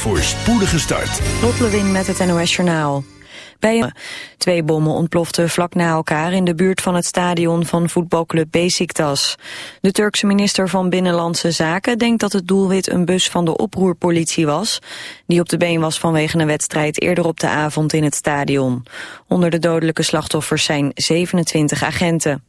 voor spoedige start. Lot met het NOS Journaal. Bij twee bommen ontploften vlak na elkaar in de buurt van het stadion van voetbalclub Besiktas. De Turkse minister van Binnenlandse Zaken denkt dat het doelwit een bus van de oproerpolitie was, die op de been was vanwege een wedstrijd eerder op de avond in het stadion. Onder de dodelijke slachtoffers zijn 27 agenten.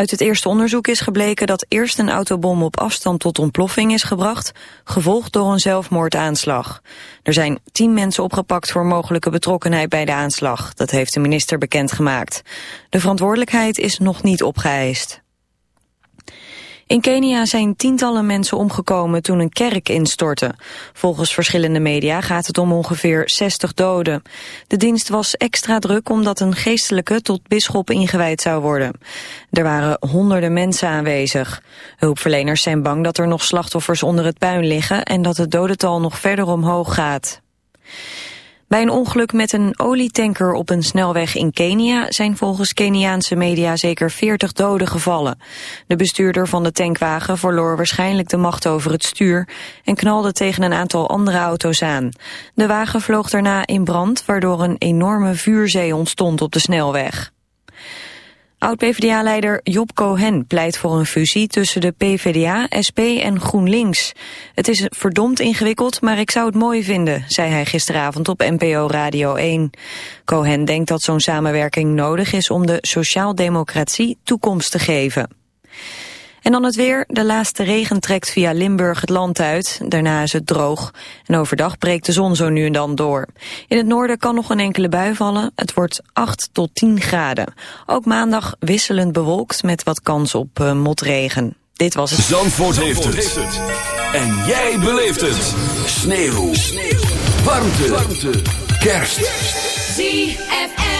Uit het eerste onderzoek is gebleken dat eerst een autobom op afstand tot ontploffing is gebracht, gevolgd door een zelfmoordaanslag. Er zijn tien mensen opgepakt voor mogelijke betrokkenheid bij de aanslag. Dat heeft de minister bekendgemaakt. De verantwoordelijkheid is nog niet opgeëist. In Kenia zijn tientallen mensen omgekomen toen een kerk instortte. Volgens verschillende media gaat het om ongeveer 60 doden. De dienst was extra druk omdat een geestelijke tot bisschop ingewijd zou worden. Er waren honderden mensen aanwezig. Hulpverleners zijn bang dat er nog slachtoffers onder het puin liggen en dat het dodental nog verder omhoog gaat. Bij een ongeluk met een olietanker op een snelweg in Kenia zijn volgens Keniaanse media zeker 40 doden gevallen. De bestuurder van de tankwagen verloor waarschijnlijk de macht over het stuur en knalde tegen een aantal andere auto's aan. De wagen vloog daarna in brand waardoor een enorme vuurzee ontstond op de snelweg. Oud-PVDA-leider Job Cohen pleit voor een fusie tussen de PVDA, SP en GroenLinks. Het is verdomd ingewikkeld, maar ik zou het mooi vinden, zei hij gisteravond op NPO Radio 1. Cohen denkt dat zo'n samenwerking nodig is om de sociaaldemocratie toekomst te geven. En dan het weer. De laatste regen trekt via Limburg het land uit. Daarna is het droog. En overdag breekt de zon zo nu en dan door. In het noorden kan nog een enkele bui vallen. Het wordt 8 tot 10 graden. Ook maandag wisselend bewolkt met wat kans op uh, motregen. Dit was het. Zandvoort, heeft, het. En jij beleeft het. Sneeuw. Sneeuw. Warmte. Warmte. Kerst. ZFM.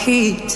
heat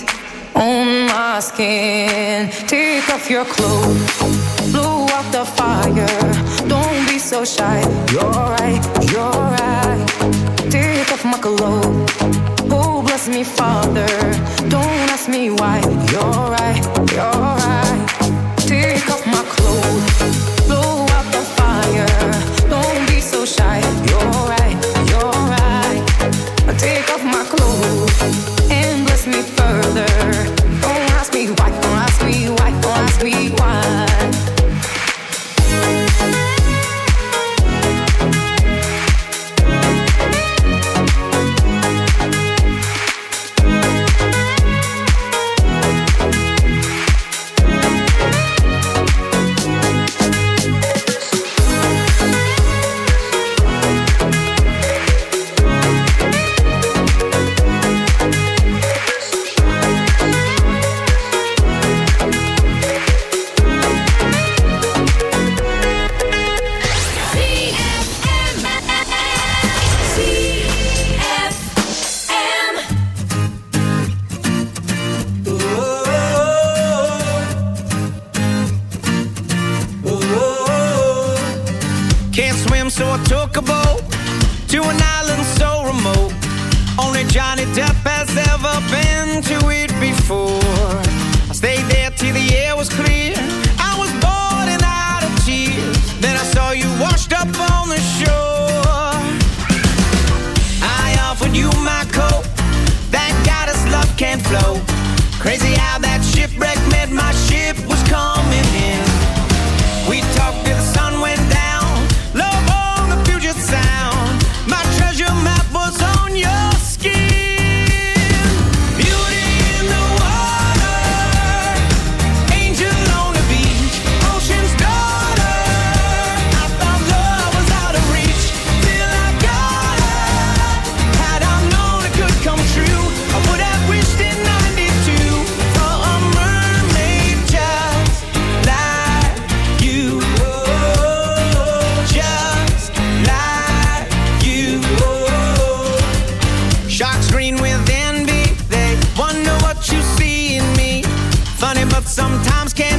sometimes can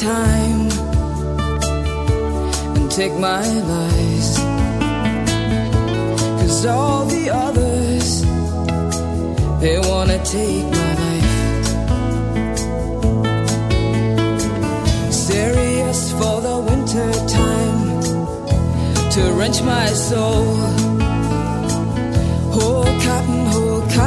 time and take my lies. Cause all the others, they wanna take my life. Serious for the winter time to wrench my soul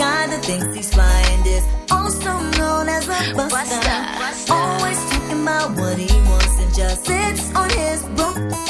Guy that thinks he's fly and is also known as a buster. Always talking about what he wants and just sits on his broom.